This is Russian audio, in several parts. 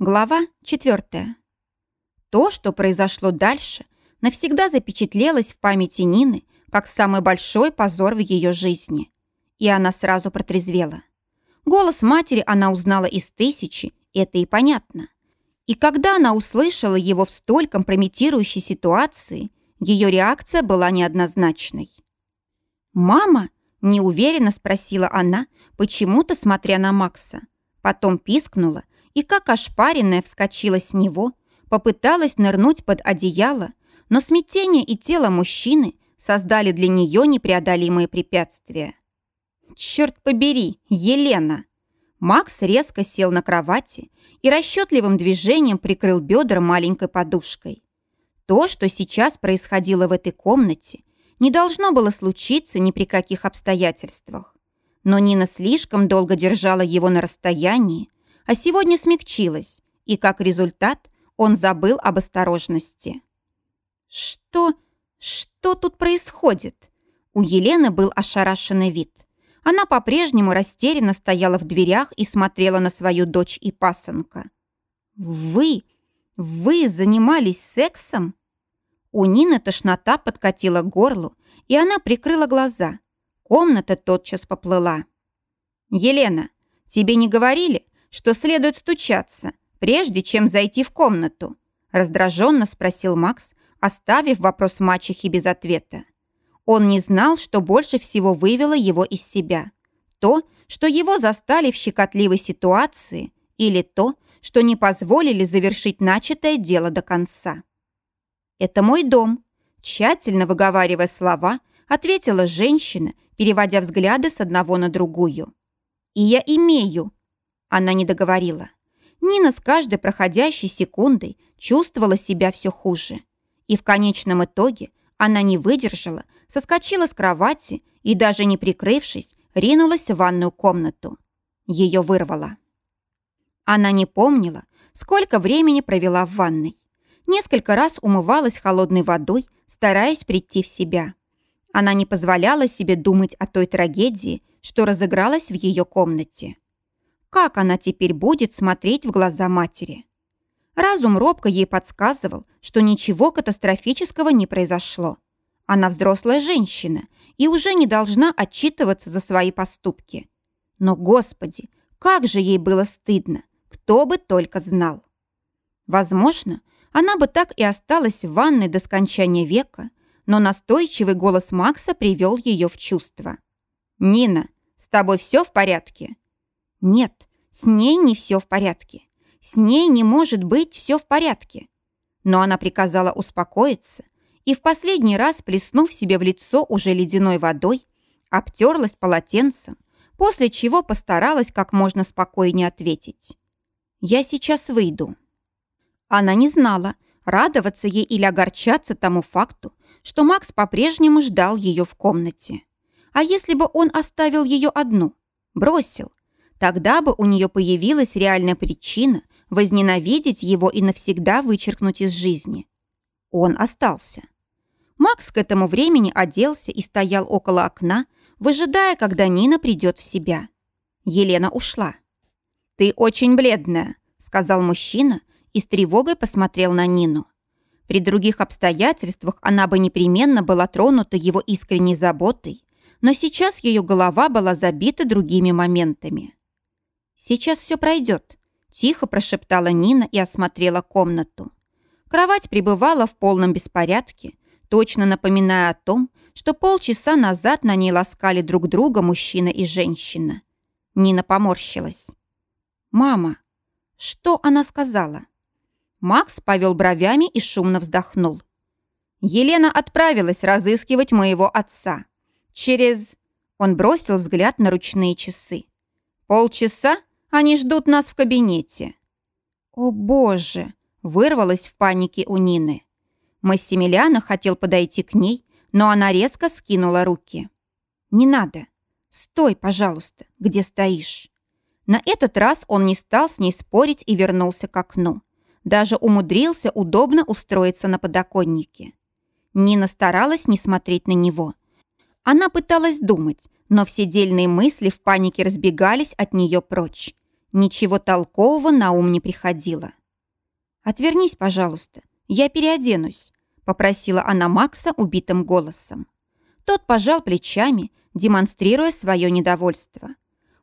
Глава 4. То, что произошло дальше, навсегда запечатлелось в памяти Нины как самый большой позор в ее жизни. И она сразу протрезвела. Голос матери она узнала из тысячи, это и понятно. И когда она услышала его в столь компрометирующей ситуации, ее реакция была неоднозначной. «Мама?» – неуверенно спросила она, почему-то смотря на Макса. Потом пискнула и, как ошпаренная, вскочила с него, попыталась нырнуть под одеяло, но смятение и тело мужчины создали для нее непреодолимые препятствия. «Черт побери, Елена!» Макс резко сел на кровати и расчетливым движением прикрыл бедра маленькой подушкой. То, что сейчас происходило в этой комнате, не должно было случиться ни при каких обстоятельствах. Но Нина слишком долго держала его на расстоянии, а сегодня смягчилась, и как результат он забыл об осторожности. «Что? Что тут происходит?» У Елены был ошарашенный вид. Она по-прежнему растерянно стояла в дверях и смотрела на свою дочь и пасынка. «Вы? Вы занимались сексом?» У Нины тошнота подкатила к горлу, и она прикрыла глаза. Комната тотчас поплыла. «Елена, тебе не говорили, что следует стучаться, прежде чем зайти в комнату?» раздраженно спросил Макс, оставив вопрос мачехи без ответа. Он не знал, что больше всего вывело его из себя. То, что его застали в щекотливой ситуации, или то, что не позволили завершить начатое дело до конца. «Это мой дом», тщательно выговаривая слова, ответила женщина, переводя взгляды с одного на другую. «И я имею она не договорила. Нина с каждой проходящей секундой чувствовала себя все хуже. И в конечном итоге она не выдержала, соскочила с кровати и, даже не прикрывшись, ринулась в ванную комнату. Ее вырвало. Она не помнила, сколько времени провела в ванной. Несколько раз умывалась холодной водой, стараясь прийти в себя. Она не позволяла себе думать о той трагедии, что разыгралась в ее комнате. Как она теперь будет смотреть в глаза матери? Разум робко ей подсказывал, что ничего катастрофического не произошло. Она взрослая женщина и уже не должна отчитываться за свои поступки. Но, Господи, как же ей было стыдно, кто бы только знал. Возможно, она бы так и осталась в ванной до скончания века, но настойчивый голос Макса привел ее в чувство. «Нина, с тобой все в порядке?» Нет, с ней не все в порядке. С ней не может быть все в порядке. Но она приказала успокоиться и в последний раз, плеснув себе в лицо уже ледяной водой, обтерлась полотенцем, после чего постаралась как можно спокойнее ответить. «Я сейчас выйду». Она не знала, радоваться ей или огорчаться тому факту, что Макс по-прежнему ждал ее в комнате. А если бы он оставил ее одну, бросил, Тогда бы у нее появилась реальная причина возненавидеть его и навсегда вычеркнуть из жизни. Он остался. Макс к этому времени оделся и стоял около окна, выжидая, когда Нина придет в себя. Елена ушла. «Ты очень бледная», — сказал мужчина и с тревогой посмотрел на Нину. При других обстоятельствах она бы непременно была тронута его искренней заботой, но сейчас ее голова была забита другими моментами. «Сейчас все пройдет», – тихо прошептала Нина и осмотрела комнату. Кровать пребывала в полном беспорядке, точно напоминая о том, что полчаса назад на ней ласкали друг друга мужчина и женщина. Нина поморщилась. «Мама, что она сказала?» Макс повел бровями и шумно вздохнул. «Елена отправилась разыскивать моего отца. Через...» Он бросил взгляд на ручные часы. «Полчаса они ждут нас в кабинете». «О, Боже!» – вырвалась в панике у Нины. Массимилиана хотел подойти к ней, но она резко скинула руки. «Не надо. Стой, пожалуйста, где стоишь». На этот раз он не стал с ней спорить и вернулся к окну. Даже умудрился удобно устроиться на подоконнике. Нина старалась не смотреть на него. Она пыталась думать, но все дельные мысли в панике разбегались от нее прочь. Ничего толкового на ум не приходило. «Отвернись, пожалуйста, я переоденусь», — попросила она Макса убитым голосом. Тот пожал плечами, демонстрируя свое недовольство.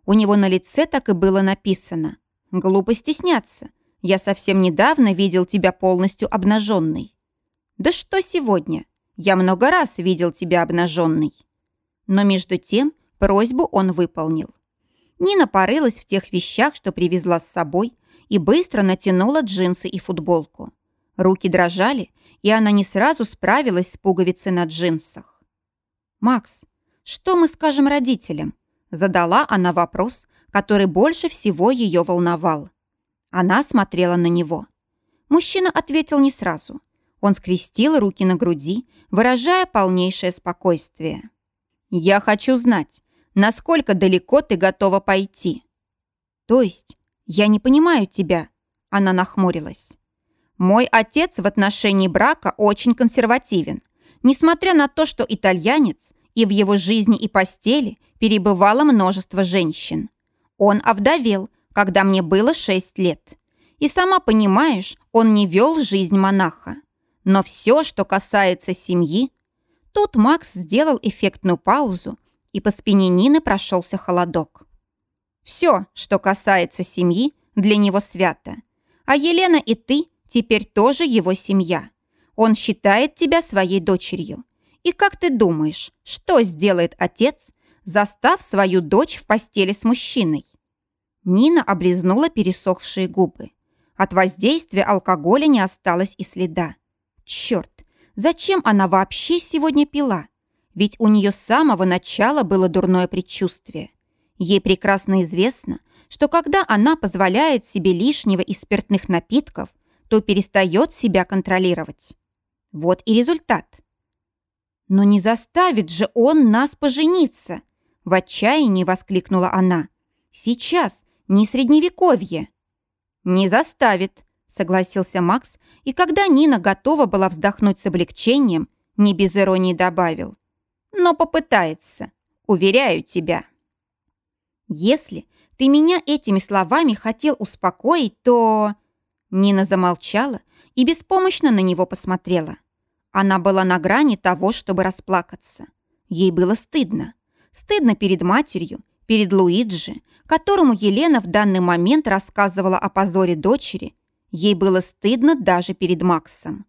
У него на лице так и было написано «Глупо стесняться. Я совсем недавно видел тебя полностью обнаженной». «Да что сегодня? Я много раз видел тебя обнаженной». Но между тем просьбу он выполнил. Нина порылась в тех вещах, что привезла с собой, и быстро натянула джинсы и футболку. Руки дрожали, и она не сразу справилась с пуговицей на джинсах. «Макс, что мы скажем родителям?» Задала она вопрос, который больше всего ее волновал. Она смотрела на него. Мужчина ответил не сразу. Он скрестил руки на груди, выражая полнейшее спокойствие. «Я хочу знать, насколько далеко ты готова пойти?» «То есть, я не понимаю тебя», — она нахмурилась. «Мой отец в отношении брака очень консервативен, несмотря на то, что итальянец, и в его жизни и постели перебывало множество женщин. Он овдовел, когда мне было шесть лет. И сама понимаешь, он не вел жизнь монаха. Но все, что касается семьи... Тут Макс сделал эффектную паузу, и по спине Нины прошелся холодок. Все, что касается семьи, для него свято. А Елена и ты теперь тоже его семья. Он считает тебя своей дочерью. И как ты думаешь, что сделает отец, застав свою дочь в постели с мужчиной? Нина облизнула пересохшие губы. От воздействия алкоголя не осталось и следа. Черт, зачем она вообще сегодня пила? Ведь у нее с самого начала было дурное предчувствие. Ей прекрасно известно, что когда она позволяет себе лишнего из спиртных напитков, то перестает себя контролировать. Вот и результат. «Но не заставит же он нас пожениться!» В отчаянии воскликнула она. «Сейчас, не средневековье!» «Не заставит», согласился Макс, и когда Нина готова была вздохнуть с облегчением, не без иронии добавил. «Но попытается, уверяю тебя». «Если ты меня этими словами хотел успокоить, то...» Нина замолчала и беспомощно на него посмотрела. Она была на грани того, чтобы расплакаться. Ей было стыдно. Стыдно перед матерью, перед Луиджи, которому Елена в данный момент рассказывала о позоре дочери. Ей было стыдно даже перед Максом.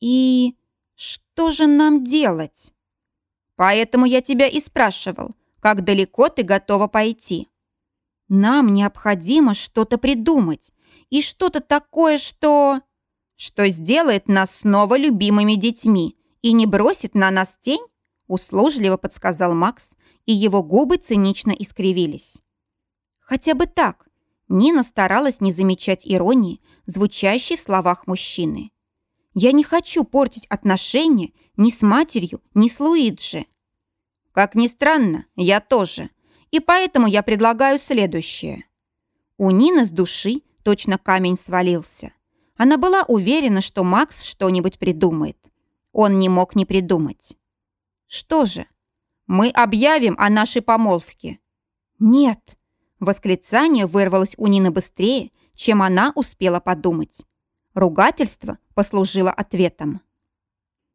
«И что же нам делать?» «Поэтому я тебя и спрашивал, как далеко ты готова пойти?» «Нам необходимо что-то придумать, и что-то такое, что...» что сделает нас снова любимыми детьми и не бросит на нас тень?» услужливо подсказал Макс, и его губы цинично искривились. «Хотя бы так». Нина старалась не замечать иронии, звучащей в словах мужчины. «Я не хочу портить отношения ни с матерью, ни с Луиджи». «Как ни странно, я тоже. И поэтому я предлагаю следующее». У Нины с души точно камень свалился. Она была уверена, что Макс что-нибудь придумает. Он не мог не придумать. «Что же? Мы объявим о нашей помолвке». «Нет!» Восклицание вырвалось у Нины быстрее, чем она успела подумать. Ругательство послужило ответом.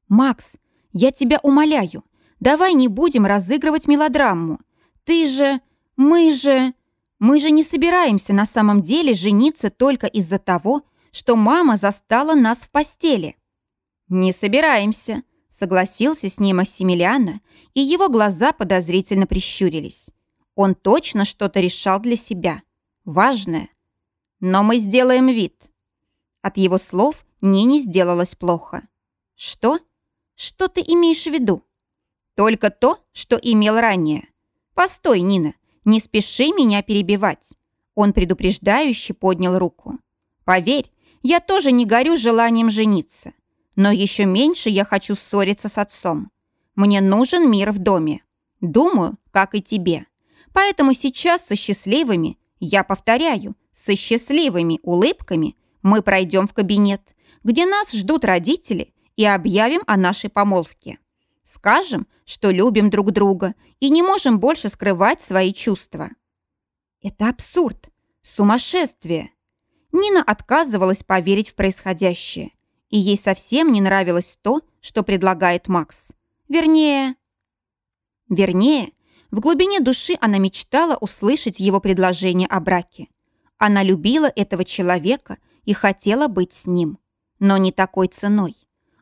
«Макс, я тебя умоляю, давай не будем разыгрывать мелодраму. Ты же... мы же... Мы же не собираемся на самом деле жениться только из-за того, что мама застала нас в постели. «Не собираемся», — согласился с ним Массимилиано, и его глаза подозрительно прищурились. Он точно что-то решал для себя. Важное. Но мы сделаем вид. От его слов Нине сделалось плохо. «Что? Что ты имеешь в виду?» «Только то, что имел ранее. Постой, Нина, не спеши меня перебивать». Он предупреждающе поднял руку. «Поверь, я тоже не горю желанием жениться. Но еще меньше я хочу ссориться с отцом. Мне нужен мир в доме. Думаю, как и тебе. Поэтому сейчас со счастливыми, я повторяю, со счастливыми улыбками мы пройдем в кабинет, где нас ждут родители, и объявим о нашей помолвке. Скажем, что любим друг друга и не можем больше скрывать свои чувства. Это абсурд, Сумасшествие! Нина отказывалась поверить в происходящее, и ей совсем не нравилось то, что предлагает Макс. Вернее... Вернее, в глубине души она мечтала услышать его предложение о браке. Она любила этого человека и хотела быть с ним. Но не такой ценой.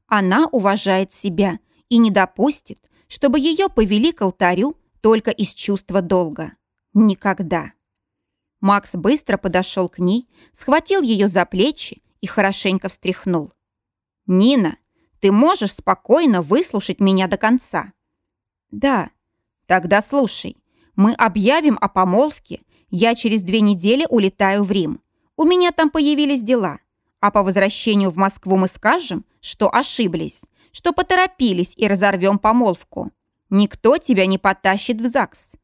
Она уважает себя и не допустит, чтобы ее повели к алтарю только из чувства долга. Никогда. Макс быстро подошел к ней, схватил ее за плечи и хорошенько встряхнул. «Нина, ты можешь спокойно выслушать меня до конца?» «Да». «Тогда слушай. Мы объявим о помолвке. Я через две недели улетаю в Рим. У меня там появились дела. А по возвращению в Москву мы скажем, что ошиблись, что поторопились и разорвем помолвку. Никто тебя не потащит в ЗАГС».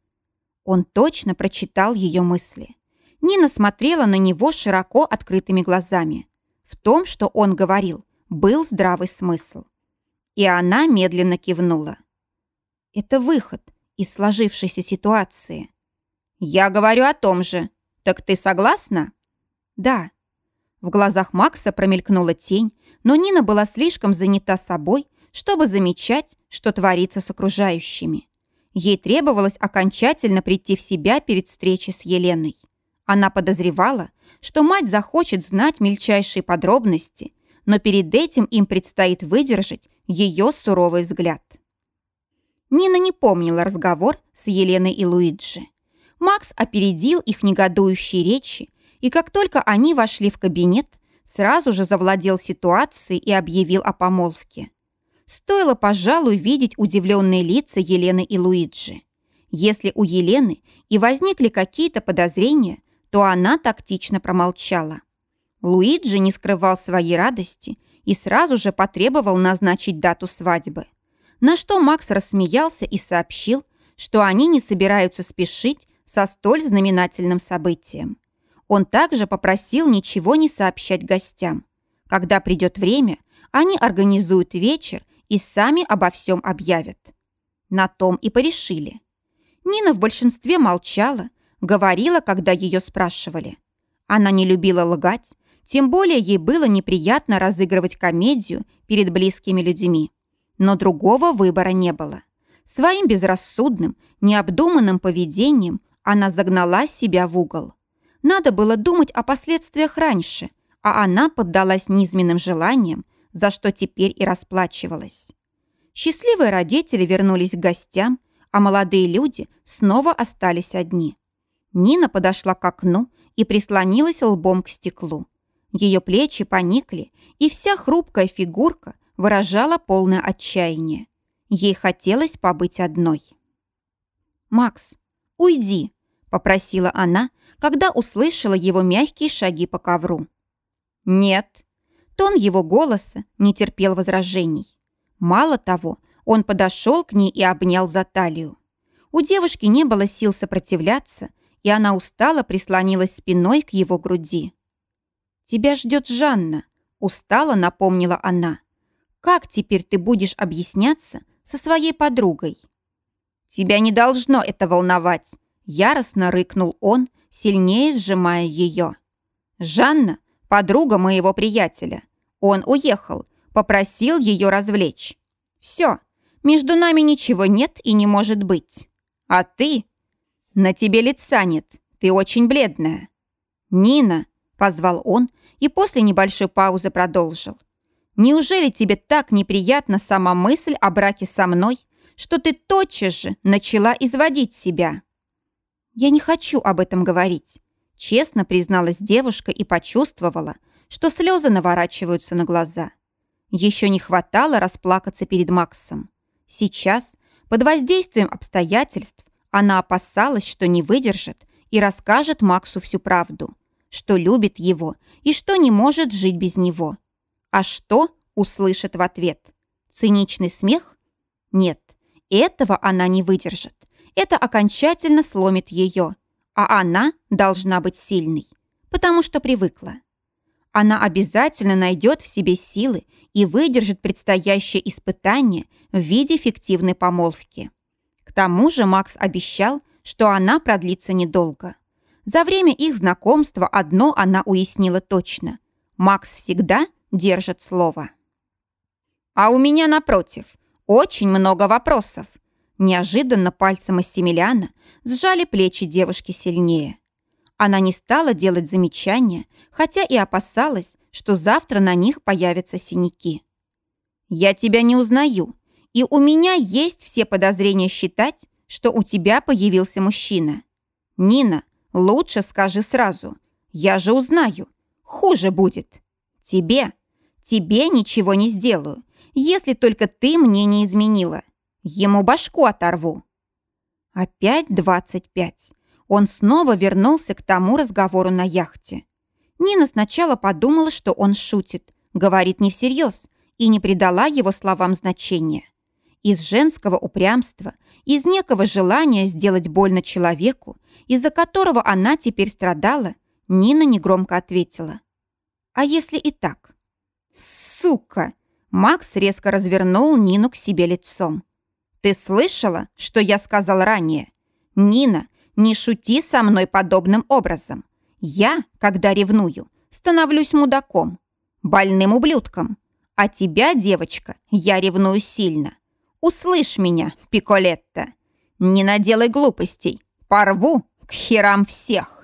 Он точно прочитал ее мысли. Нина смотрела на него широко открытыми глазами. В том, что он говорил, был здравый смысл. И она медленно кивнула. Это выход из сложившейся ситуации. Я говорю о том же. Так ты согласна? Да. В глазах Макса промелькнула тень, но Нина была слишком занята собой, чтобы замечать, что творится с окружающими. Ей требовалось окончательно прийти в себя перед встречей с Еленой. Она подозревала, что мать захочет знать мельчайшие подробности, но перед этим им предстоит выдержать ее суровый взгляд. Нина не помнила разговор с Еленой и Луиджи. Макс опередил их негодующие речи, и как только они вошли в кабинет, сразу же завладел ситуацией и объявил о помолвке. Стоило, пожалуй, видеть удивленные лица Елены и Луиджи. Если у Елены и возникли какие-то подозрения, то она тактично промолчала. Луиджи не скрывал своей радости и сразу же потребовал назначить дату свадьбы. На что Макс рассмеялся и сообщил, что они не собираются спешить со столь знаменательным событием. Он также попросил ничего не сообщать гостям. Когда придет время, они организуют вечер и сами обо всем объявят. На том и порешили. Нина в большинстве молчала, Говорила, когда ее спрашивали. Она не любила лгать, тем более ей было неприятно разыгрывать комедию перед близкими людьми. Но другого выбора не было. Своим безрассудным, необдуманным поведением она загнала себя в угол. Надо было думать о последствиях раньше, а она поддалась низменным желаниям, за что теперь и расплачивалась. Счастливые родители вернулись к гостям, а молодые люди снова остались одни. Нина подошла к окну и прислонилась лбом к стеклу. Ее плечи поникли, и вся хрупкая фигурка выражала полное отчаяние. Ей хотелось побыть одной. «Макс, уйди», — попросила она, когда услышала его мягкие шаги по ковру. «Нет». Тон его голоса не терпел возражений. Мало того, он подошел к ней и обнял за талию. У девушки не было сил сопротивляться, и она устало прислонилась спиной к его груди. «Тебя ждет Жанна», — устало напомнила она. «Как теперь ты будешь объясняться со своей подругой?» «Тебя не должно это волновать», — яростно рыкнул он, сильнее сжимая ее. «Жанна — подруга моего приятеля. Он уехал, попросил ее развлечь. Все, между нами ничего нет и не может быть. А ты «На тебе лица нет, ты очень бледная». «Нина», — позвал он и после небольшой паузы продолжил. «Неужели тебе так неприятна сама мысль о браке со мной, что ты тотчас же начала изводить себя?» «Я не хочу об этом говорить», — честно призналась девушка и почувствовала, что слезы наворачиваются на глаза. Еще не хватало расплакаться перед Максом. Сейчас, под воздействием обстоятельств, она опасалась, что не выдержит и расскажет Максу всю правду, что любит его и что не может жить без него. А что услышит в ответ? Циничный смех? Нет, этого она не выдержит. Это окончательно сломит ее, а она должна быть сильной, потому что привыкла. Она обязательно найдет в себе силы и выдержит предстоящее испытание в виде фиктивной помолвки. К тому же Макс обещал, что она продлится недолго. За время их знакомства одно она уяснила точно. Макс всегда держит слово. «А у меня, напротив, очень много вопросов». Неожиданно пальцем Массимилиана сжали плечи девушки сильнее. Она не стала делать замечания, хотя и опасалась, что завтра на них появятся синяки. «Я тебя не узнаю, и у меня есть все подозрения считать, что у тебя появился мужчина. Нина, лучше скажи сразу. Я же узнаю. Хуже будет. Тебе, тебе ничего не сделаю, если только ты мне не изменила. Ему башку оторву». Опять двадцать пять. Он снова вернулся к тому разговору на яхте. Нина сначала подумала, что он шутит, говорит не всерьез, и не придала его словам значения. Из женского упрямства, из некого желания сделать больно человеку, из-за которого она теперь страдала, Нина негромко ответила. «А если и так?» «Сука!» Макс резко развернул Нину к себе лицом. «Ты слышала, что я сказал ранее? Нина, не шути со мной подобным образом. Я, когда ревную, становлюсь мудаком, больным ублюдком. А тебя, девочка, я ревную сильно. Услышь меня, Пиколетта. Не наделай глупостей. Порву к херам всех.